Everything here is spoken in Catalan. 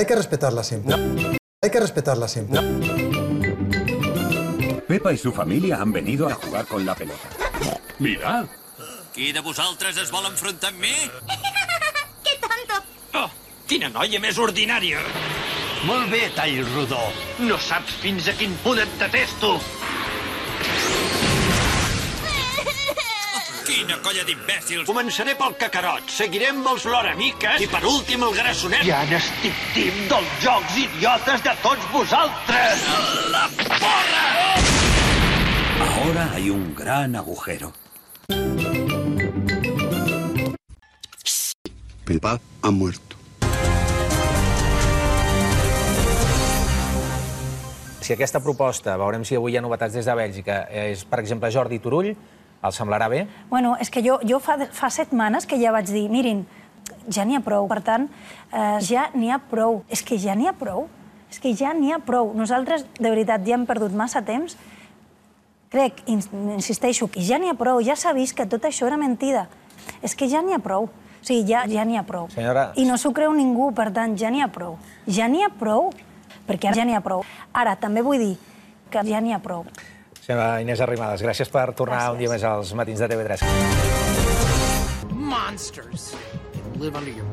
Hay que respetarla siempre. Hay que respetarla siempre. Pepa y su familia han venido a jugar con la pelota. Mira, Qui de vosaltres es vol enfrontar amb mi? Que tonto! Oh, quina noia més ordinària! Molt bé, tall rodó. No saps fins a quin punt et detesto. Quina colla d'imbècils! Començaré pel cacarot, seguiré amb els loramiques i per últim el grassonet. Ja n'estic tim dels jocs idiotes de tots vosaltres! La porra! ahora hay un gran agujero. Pepa ha muerto. Si aquesta proposta, veurem si avui hi ha novetats des de Bèlgica, és, per exemple, Jordi Turull, el semblarà bé? Bueno, és que jo, jo fa, fa setmanes que ja vaig dir, mirin, ja n'hi ha prou. Per tant, eh, ja n'hi ha prou. És que ja n'hi ha prou. És que ja n'hi ha prou. Nosaltres, de veritat, ja hem perdut massa temps. Crec, ins insisteixo, que ja n'hi ha prou. Ja s'ha vist que tot això era mentida. És que ja n'hi ha prou. O sigui, ja ja n'hi ha prou. Senyora- I no s'ho creu ningú, per tant, ja n'hi ha prou. Ja n'hi ha prou, perquè ara ja n'hi ha prou. Ara, també vull dir que ja n'hi ha prou. Senyora Inés Arrimadas, gràcies per tornar Gràcies. un dia més als matins de TV3. monsters live under your